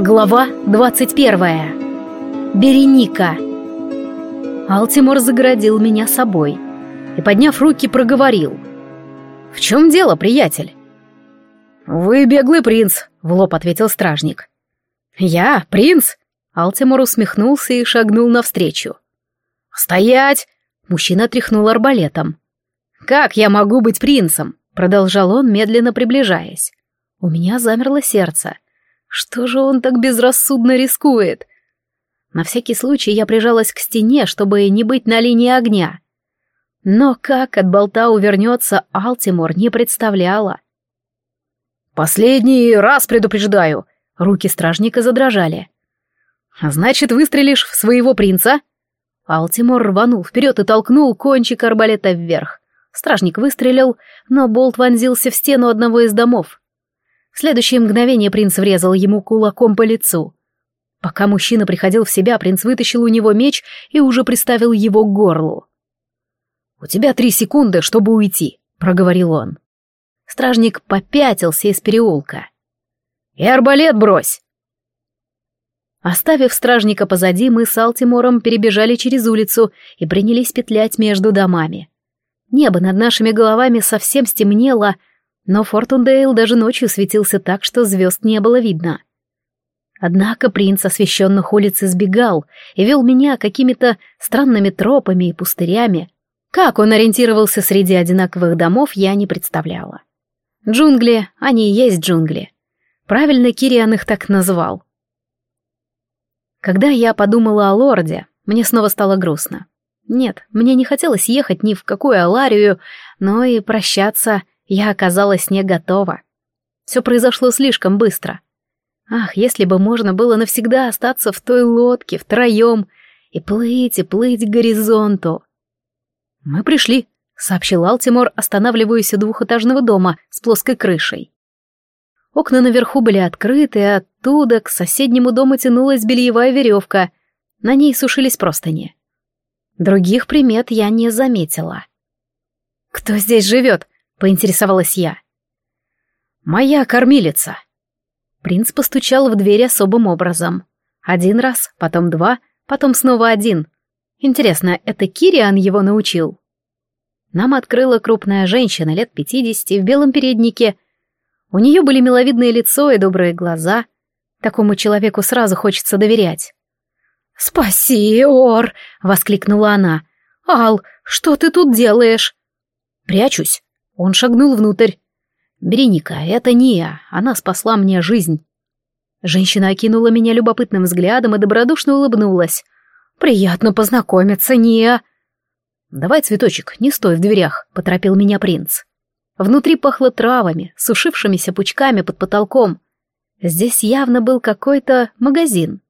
Глава 21. Береника. Алтимор загородил меня собой и, подняв руки, проговорил. «В чем дело, приятель?» «Вы беглый принц», — в лоб ответил стражник. «Я? Принц?» Алтимор усмехнулся и шагнул навстречу. «Стоять!» — мужчина тряхнул арбалетом. «Как я могу быть принцем?» — продолжал он, медленно приближаясь. У меня замерло сердце — что же он так безрассудно рискует? На всякий случай я прижалась к стене, чтобы не быть на линии огня. Но как от болта увернется, Алтимор не представляла. «Последний раз предупреждаю!» Руки стражника задрожали. «Значит, выстрелишь в своего принца?» Алтимор рванул вперед и толкнул кончик арбалета вверх. Стражник выстрелил, но болт вонзился в стену одного из домов. Следующее мгновение принц врезал ему кулаком по лицу. Пока мужчина приходил в себя, принц вытащил у него меч и уже приставил его к горлу. «У тебя три секунды, чтобы уйти», — проговорил он. Стражник попятился из переулка. «И арбалет брось!» Оставив стражника позади, мы с Алтимором перебежали через улицу и принялись петлять между домами. Небо над нашими головами совсем стемнело, но Фортундейл даже ночью светился так, что звезд не было видно. Однако принц освещенных улиц избегал и вел меня какими-то странными тропами и пустырями. Как он ориентировался среди одинаковых домов, я не представляла. Джунгли, они и есть джунгли. Правильно Кириан их так назвал. Когда я подумала о лорде, мне снова стало грустно. Нет, мне не хотелось ехать ни в какую Аларию, но и прощаться я оказалась не готова. Все произошло слишком быстро. Ах, если бы можно было навсегда остаться в той лодке втроем и плыть и плыть к горизонту. «Мы пришли», — сообщил Алтимор, останавливаясь у двухэтажного дома с плоской крышей. Окна наверху были открыты, и оттуда к соседнему дому тянулась бельевая веревка. На ней сушились простыни. Других примет я не заметила. «Кто здесь живет?» — поинтересовалась я. «Моя кормилица». Принц постучал в дверь особым образом. Один раз, потом два, потом снова один. Интересно, это Кириан его научил? Нам открыла крупная женщина лет пятидесяти в белом переднике. У нее были миловидное лицо и добрые глаза. Такому человеку сразу хочется доверять. «Спаси, Ор!» — воскликнула она. «Ал, что ты тут делаешь?» «Прячусь», он шагнул внутрь. «Береника, это Ния, она спасла мне жизнь». Женщина окинула меня любопытным взглядом и добродушно улыбнулась. «Приятно познакомиться, Ния». «Давай цветочек, не стой в дверях», — поторопил меня принц. Внутри пахло травами, сушившимися пучками под потолком. Здесь явно был какой-то магазин.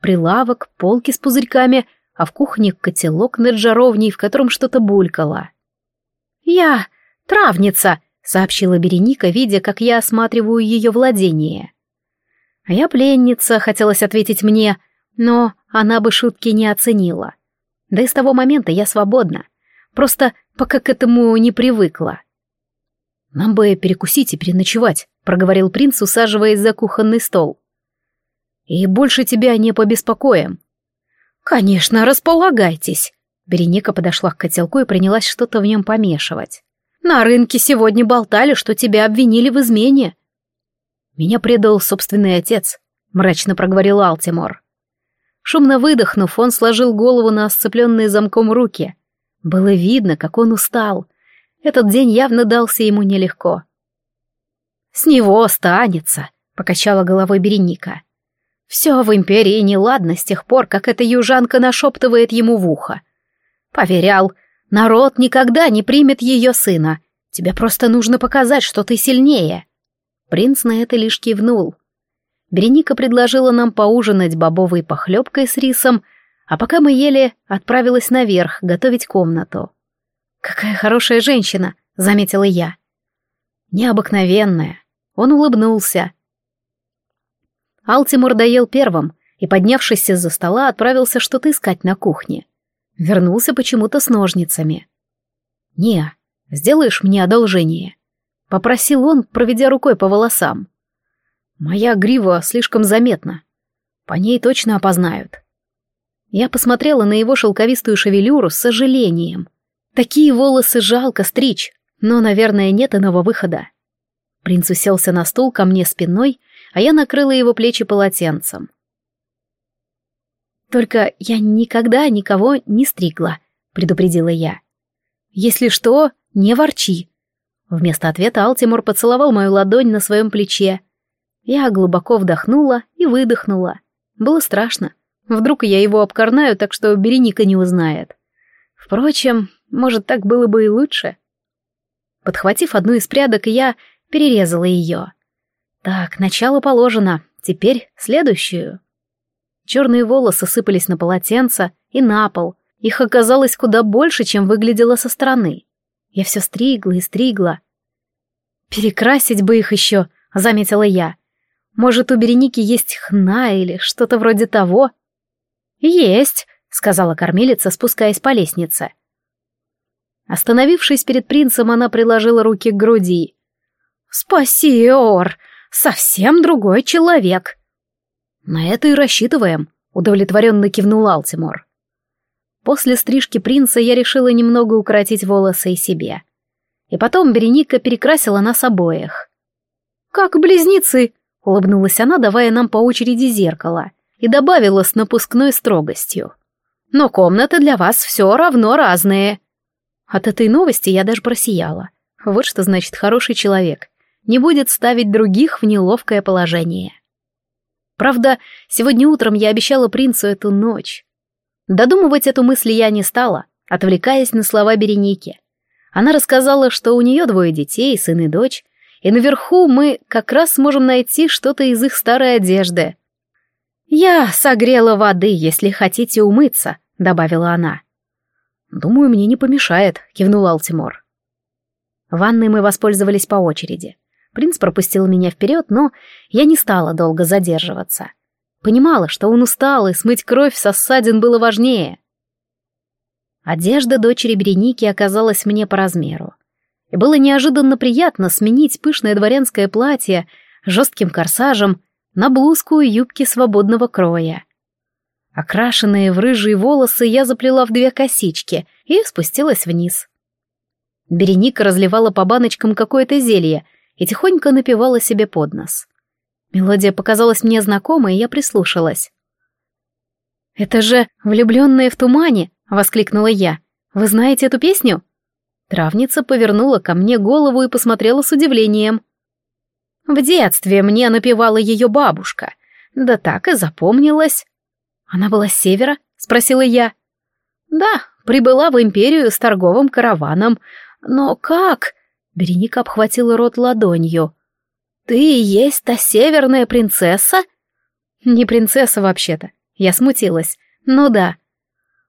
Прилавок, полки с пузырьками, а в кухне котелок над жаровней, в котором что-то булькало. «Я... «Травница», — сообщила Береника, видя, как я осматриваю ее владение. А я пленница, хотелось ответить мне, но она бы шутки не оценила. Да и с того момента я свободна. Просто пока к этому не привыкла. «Нам бы перекусить и переночевать», — проговорил принц, усаживаясь за кухонный стол. «И больше тебя не побеспокоим». «Конечно, располагайтесь». Береника подошла к котелку и принялась что-то в нем помешивать. На рынке сегодня болтали, что тебя обвинили в измене. Меня предал собственный отец, мрачно проговорил Алтимор. Шумно выдохнув, он сложил голову на сцепленные замком руки. Было видно, как он устал. Этот день явно дался ему нелегко. «С него останется», — покачала головой Береника. «Все в империи неладно с тех пор, как эта южанка нашептывает ему в ухо. Поверял, Народ никогда не примет ее сына. Тебе просто нужно показать, что ты сильнее. Принц на это лишь кивнул. Береника предложила нам поужинать бобовой похлебкой с рисом, а пока мы ели, отправилась наверх готовить комнату. «Какая хорошая женщина!» — заметила я. «Необыкновенная!» Он улыбнулся. Алтимор доел первым и, поднявшись из-за стола, отправился что-то искать на кухне. Вернулся почему-то с ножницами. «Не, сделаешь мне одолжение?» — попросил он, проведя рукой по волосам. Моя грива слишком заметна. По ней точно опознают. Я посмотрела на его шелковистую шевелюру с сожалением. Такие волосы жалко стричь, но, наверное, нет иного выхода. Принц уселся на стул ко мне спиной, а я накрыла его плечи полотенцем. «Только я никогда никого не стригла», — предупредила я. «Если что, не ворчи». Вместо ответа Алтимор поцеловал мою ладонь на своем плече. Я глубоко вдохнула и выдохнула. Было страшно. Вдруг я его обкорнаю, так что Береника не узнает. Впрочем, может, так было бы и лучше. Подхватив одну из прядок, я перерезала ее. Так, начало положено, теперь следующую. Черные волосы сыпались на полотенце и на пол. Их оказалось куда больше, чем выглядело со стороны. Я все стригла и стригла. «Перекрасить бы их еще», — заметила я. «Может, у Береники есть хна или что-то вроде того?» «Есть», — сказала кормилица, спускаясь по лестнице. Остановившись перед принцем, она приложила руки к груди. «Спаси, Ор! Совсем другой человек!» «На это и рассчитываем», — удовлетворенно кивнул Алтимор. После стрижки принца я решила немного укоротить волосы и себе. И потом Береника перекрасила нас обоих. «Как близнецы!» — улыбнулась она, давая нам по очереди зеркало, и добавила с напускной строгостью. «Но комнаты для вас все равно разные». От этой новости я даже просияла. Вот что значит хороший человек. Не будет ставить других в неловкое положение. Правда, сегодня утром я обещала принцу эту ночь. Додумывать эту мысль я не стала, отвлекаясь на слова Береники. Она рассказала, что у нее двое детей, сын и дочь, и наверху мы как раз сможем найти что-то из их старой одежды. «Я согрела воды, если хотите умыться», — добавила она. «Думаю, мне не помешает», — кивнул Алтимор. Ванной мы воспользовались по очереди. Принц пропустил меня вперед, но я не стала долго задерживаться. Понимала, что он устал, и смыть кровь со ссадин было важнее. Одежда дочери Береники оказалась мне по размеру. И было неожиданно приятно сменить пышное дворянское платье жестким корсажем на блузку и юбки свободного кроя. Окрашенные в рыжие волосы я заплела в две косички и спустилась вниз. Береника разливала по баночкам какое-то зелье и тихонько напевала себе под нос. Мелодия показалась мне знакомой, и я прислушалась. «Это же «Влюбленные в тумане», — воскликнула я. «Вы знаете эту песню?» Травница повернула ко мне голову и посмотрела с удивлением. «В детстве мне напевала ее бабушка. Да так и запомнилась. «Она была с севера?» — спросила я. «Да, прибыла в империю с торговым караваном. Но как?» Береника обхватила рот ладонью. «Ты и есть та северная принцесса?» «Не принцесса, вообще-то». Я смутилась. «Ну да».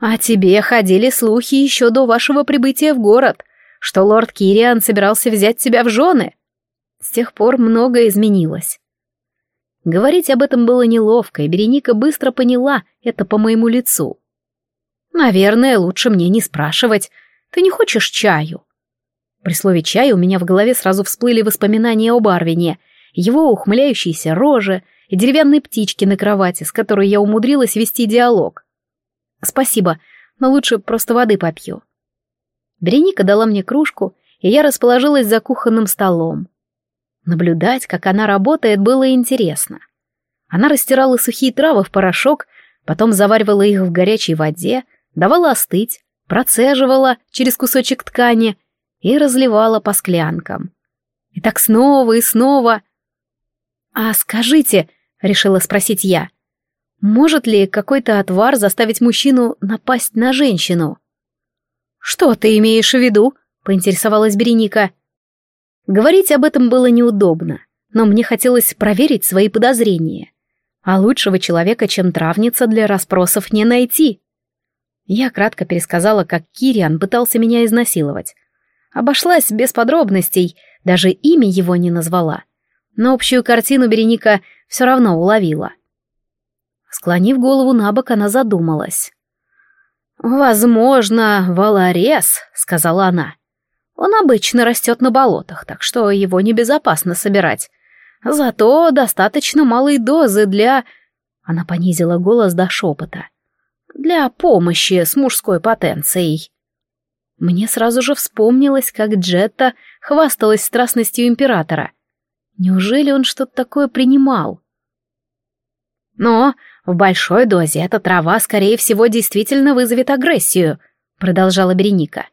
«А тебе ходили слухи еще до вашего прибытия в город, что лорд Кириан собирался взять тебя в жены. С тех пор многое изменилось. Говорить об этом было неловко, и Береника быстро поняла это по моему лицу. «Наверное, лучше мне не спрашивать. Ты не хочешь чаю?» При слове «чай» у меня в голове сразу всплыли воспоминания об Арвине, его ухмыляющейся роже и деревянной птичке на кровати, с которой я умудрилась вести диалог. «Спасибо, но лучше просто воды попью». Береника дала мне кружку, и я расположилась за кухонным столом. Наблюдать, как она работает, было интересно. Она растирала сухие травы в порошок, потом заваривала их в горячей воде, давала остыть, процеживала через кусочек ткани и разливала по склянкам. И так снова и снова. «А скажите», — решила спросить я, — «может ли какой-то отвар заставить мужчину напасть на женщину?» «Что ты имеешь в виду?» — поинтересовалась Береника. Говорить об этом было неудобно, но мне хотелось проверить свои подозрения. А лучшего человека, чем травница, для расспросов не найти. Я кратко пересказала, как Кириан пытался меня изнасиловать. Обошлась без подробностей, даже имя его не назвала. Но общую картину Береника все равно уловила. Склонив голову на бок, она задумалась. «Возможно, Валарес», — сказала она. Он обычно растет на болотах, так что его небезопасно собирать. Зато достаточно малой дозы для... Она понизила голос до шепота. Для помощи с мужской потенцией. Мне сразу же вспомнилось, как Джетта хвасталась страстностью императора. Неужели он что-то такое принимал? Но в большой дозе эта трава, скорее всего, действительно вызовет агрессию, продолжала Береника.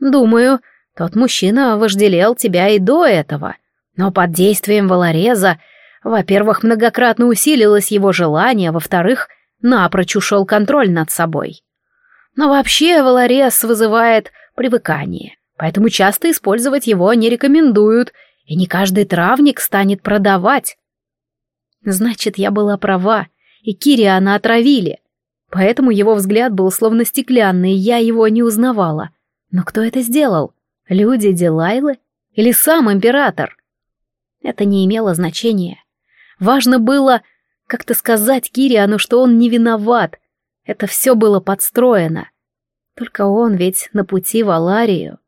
Думаю, тот мужчина вожделел тебя и до этого, но под действием волореза, во-первых, многократно усилилось его желание, во-вторых, напрочь ушел контроль над собой. Но вообще волорез вызывает привыкание, поэтому часто использовать его не рекомендуют, и не каждый травник станет продавать. Значит, я была права, и Кириана отравили. Поэтому его взгляд был словно стеклянный, и я его не узнавала. Но кто это сделал? Люди Дилайлы? Или сам император? Это не имело значения. Важно было как-то сказать Кириану, что он не виноват. Это все было подстроено. Только он ведь на пути в Аларию.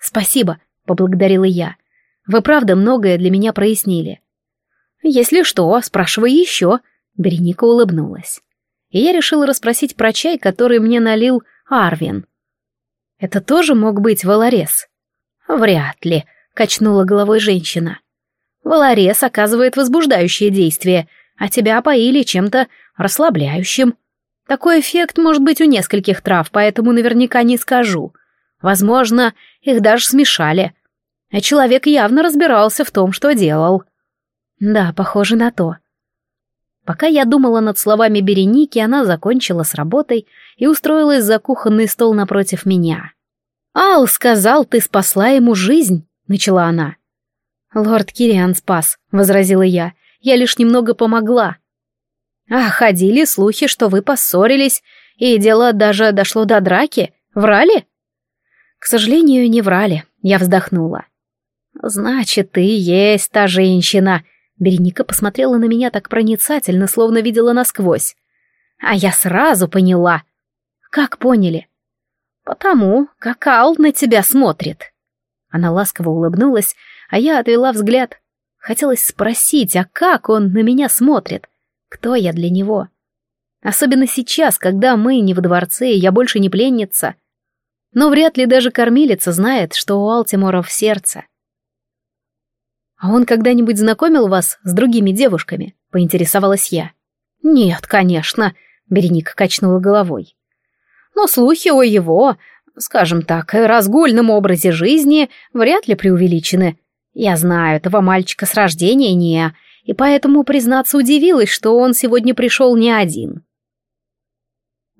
«Спасибо», — поблагодарила я. «Вы правда многое для меня прояснили. «Если что, спрашивай еще», — Береника улыбнулась. И я решила расспросить про чай, который мне налил Арвин. «Это тоже мог быть волорез?» «Вряд ли», — качнула головой женщина. «Волорез оказывает возбуждающее действие, а тебя поили чем-то расслабляющим. Такой эффект может быть у нескольких трав, поэтому наверняка не скажу. Возможно, их даже смешали. А человек явно разбирался в том, что делал». Да, похоже на то. Пока я думала над словами Береники, она закончила с работой и устроилась за кухонный стол напротив меня. «Ал сказал, ты спасла ему жизнь», — начала она. «Лорд Кириан спас», — возразила я. «Я лишь немного помогла». «А ходили слухи, что вы поссорились, и дело даже дошло до драки. Врали?» «К сожалению, не врали», — я вздохнула. «Значит, ты есть та женщина», Береника посмотрела на меня так проницательно, словно видела насквозь. А я сразу поняла. Как поняли? Потому как Ал на тебя смотрит. Она ласково улыбнулась, а я отвела взгляд. Хотелось спросить, а как он на меня смотрит? Кто я для него? Особенно сейчас, когда мы не в дворце, и я больше не пленница. Но вряд ли даже кормилица знает, что у Алтимора в сердце. «А он когда-нибудь знакомил вас с другими девушками?» — поинтересовалась я. «Нет, конечно», — Береник качнула головой. «Но слухи о его, скажем так, разгульном образе жизни вряд ли преувеличены. Я знаю этого мальчика с рождения не, и поэтому, признаться, удивилась, что он сегодня пришел не один».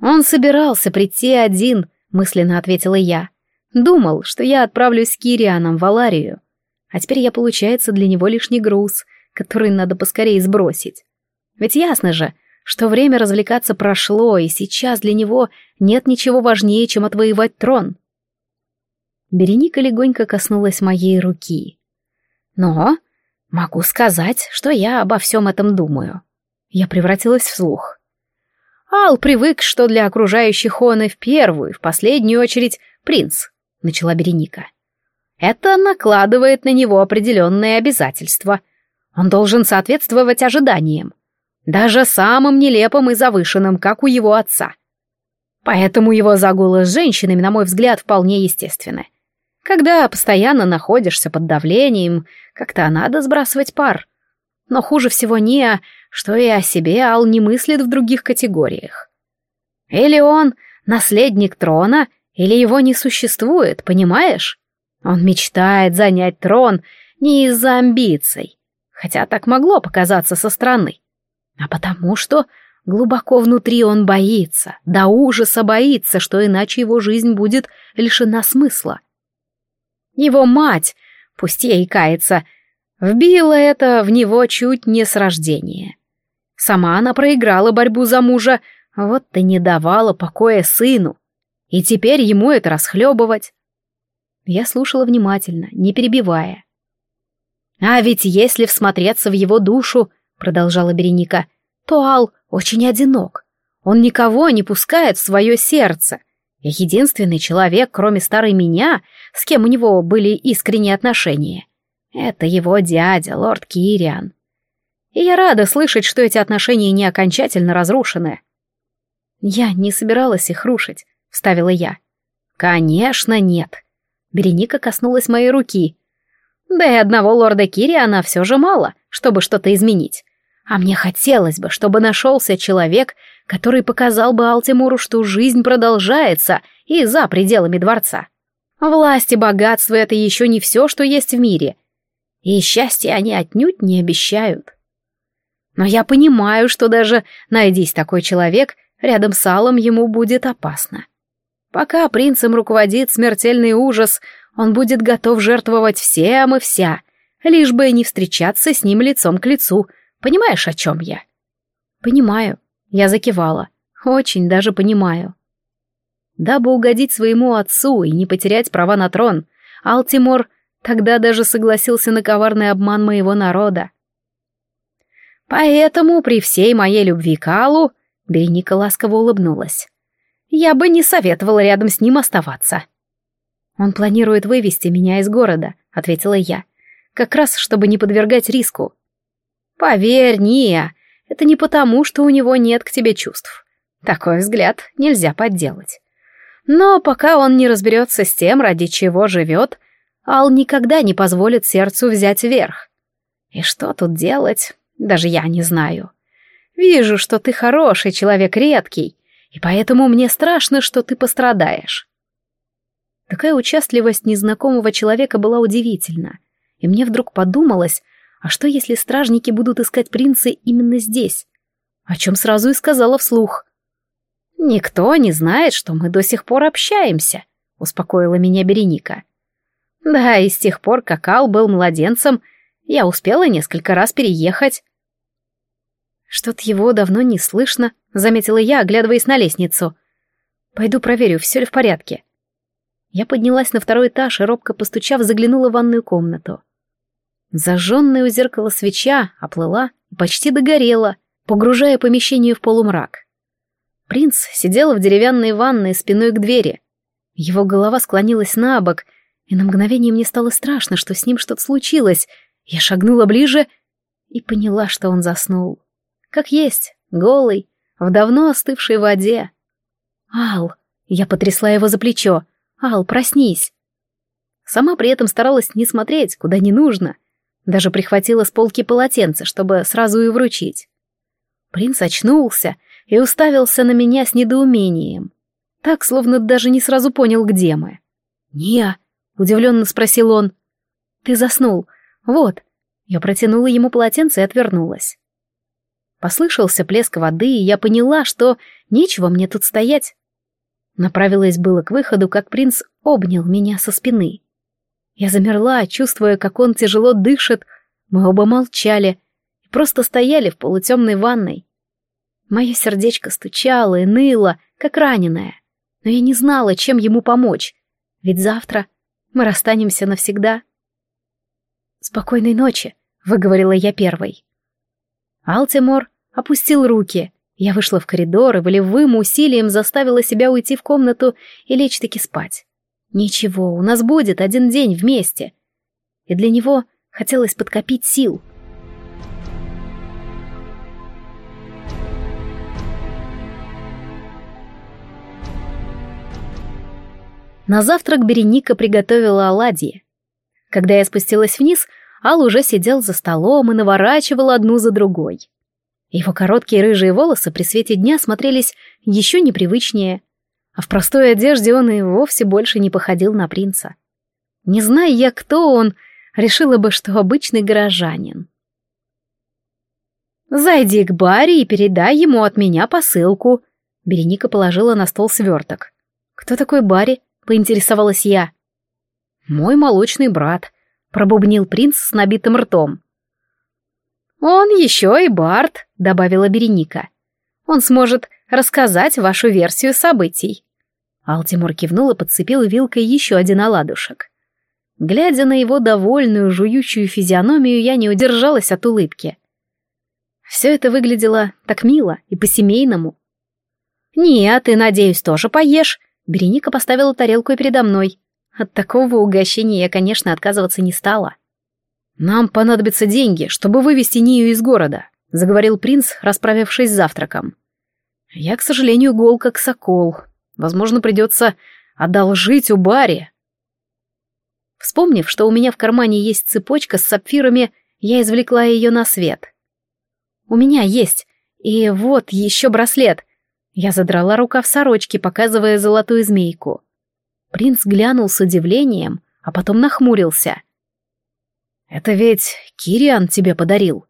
«Он собирался прийти один», — мысленно ответила я. «Думал, что я отправлюсь с Кирианом в Аларию. А теперь я, получается, для него лишний груз, который надо поскорее сбросить. Ведь ясно же, что время развлекаться прошло, и сейчас для него нет ничего важнее, чем отвоевать трон. Береника легонько коснулась моей руки. Но могу сказать, что я обо всем этом думаю. Я превратилась в слух. Ал привык, что для окружающих он и в первую, и в последнюю очередь принц, начала Береника. Это накладывает на него определенные обязательства. Он должен соответствовать ожиданиям, даже самым нелепым и завышенным, как у его отца. Поэтому его загулы с женщинами, на мой взгляд, вполне естественны. Когда постоянно находишься под давлением, как-то надо сбрасывать пар. Но хуже всего не, что и о себе Ал не мыслит в других категориях. Или он наследник трона, или его не существует, понимаешь? Он мечтает занять трон не из-за амбиций, хотя так могло показаться со стороны, а потому что глубоко внутри он боится, до ужаса боится, что иначе его жизнь будет лишена смысла. Его мать, пусть ей кается, вбила это в него чуть не с рождения. Сама она проиграла борьбу за мужа, вот и не давала покоя сыну. И теперь ему это расхлебывать. Я слушала внимательно, не перебивая. «А ведь если всмотреться в его душу, — продолжала Береника, — то Ал очень одинок. Он никого не пускает в свое сердце. Единственный человек, кроме старой меня, с кем у него были искренние отношения, Это его дядя, лорд Кириан. И я рада слышать, что эти отношения не окончательно разрушены. Я не собиралась их рушить, вставила я. Конечно, нет. Береника коснулась моей руки. Да и одного лорда Кириана все же мало, чтобы что-то изменить. А мне хотелось бы, чтобы нашелся человек, который показал бы Алтимуру, что жизнь продолжается и за пределами дворца. Власть и богатство — это еще не все, что есть в мире. И счастье они отнюдь не обещают. Но я понимаю, что даже найдись такой человек, рядом с Аллом ему будет опасно. Пока принцем руководит смертельный ужас, он будет готов жертвовать всем и вся, лишь бы не встречаться с ним лицом к лицу. Понимаешь, о чем я? Понимаю. Я закивала. Очень даже понимаю. Дабы угодить своему отцу и не потерять права на трон, Алтимор тогда даже согласился на коварный обман моего народа. Поэтому при всей моей любви к Аллу Береника ласково улыбнулась. Я бы не советовала рядом с ним оставаться. Он планирует вывести меня из города, ответила я, как раз чтобы не подвергать риску. Поверь, Ния, это не потому, что у него нет к тебе чувств. Такой взгляд нельзя подделать. Но пока он не разберется с тем, ради чего живет, Ал никогда не позволит сердцу взять верх. И что тут делать, даже я не знаю. Вижу, что ты хороший человек, редкий, и поэтому мне страшно, что ты пострадаешь. Такая участливость незнакомого человека была удивительна, и мне вдруг подумалось, а что если стражники будут искать принца именно здесь? О чем сразу и сказала вслух. «Никто не знает, что мы до сих пор общаемся», — успокоила меня Береника. «Да, и с тех пор, как Ал был младенцем, я успела несколько раз переехать». «Что-то его давно не слышно», — заметила я, оглядываясь на лестницу. «Пойду проверю, все ли в порядке». Я поднялась на второй этаж и, робко постучав, заглянула в ванную комнату. Зажженная у зеркала свеча оплыла и почти догорела, погружая помещение в полумрак. Принц сидел в деревянной ванной спиной к двери. Его голова склонилась на бок, и на мгновение мне стало страшно, что с ним что-то случилось. Я шагнула ближе и поняла, что он заснул. Как есть, голый, в давно остывшей воде. «Ал!» — я потрясла его за плечо. «Ал, проснись!» Сама при этом старалась не смотреть, куда не нужно. Даже прихватила с полки полотенце, чтобы сразу и вручить. Принц очнулся и уставился на меня с недоумением. Так, словно даже не сразу понял, где мы. «Не», — удивленно спросил он. «Ты заснул. Вот». Я протянула ему полотенце и отвернулась. Послышался плеск воды, и я поняла, что нечего мне тут стоять. Направилась было к выходу, как принц обнял меня со спины. Я замерла, чувствуя, как он тяжело дышит. Мы оба молчали и просто стояли в полутемной ванной. Мое сердечко стучало и ныло, как раненое. Но я не знала, чем ему помочь. Ведь завтра мы расстанемся навсегда. «Спокойной ночи», — выговорила я первой. Алтимор опустил руки. Я вышла в коридор и волевым усилием заставила себя уйти в комнату и лечь-таки спать. Ничего, у нас будет один день вместе. И для него хотелось подкопить сил. На завтрак Береника приготовила оладьи. Когда я спустилась вниз, Ал уже сидел за столом и наворачивал одну за другой. Его короткие рыжие волосы при свете дня смотрелись еще непривычнее, а в простой одежде он и вовсе больше не походил на принца. Не зная я, кто он, решила бы, что обычный горожанин. «Зайди к Барри и передай ему от меня посылку», — Береника положила на стол сверток. «Кто такой Барри?» — поинтересовалась я. «Мой молочный брат», — пробубнил принц с набитым ртом. «Он еще и Барт», — добавила Береника. «Он сможет рассказать вашу версию событий». Алтимор кивнул и подцепил вилкой еще один оладушек. Глядя на его довольную, жующую физиономию, я не удержалась от улыбки. Все это выглядело так мило и по-семейному. «Нет, ты, надеюсь, тоже поешь?» Береника поставила тарелку передо мной. От такого угощения я, конечно, отказываться не стала. «Нам понадобятся деньги, чтобы вывести Нию из города», — заговорил принц, расправившись с завтраком. «Я, к сожалению, гол как сокол. Возможно, придется одолжить у Барри». Вспомнив, что у меня в кармане есть цепочка с сапфирами, я извлекла ее на свет. «У меня есть. И вот еще браслет». Я задрала рукав сорочки, показывая золотую змейку. Принц глянул с удивлением, а потом нахмурился — «Это ведь Кириан тебе подарил?»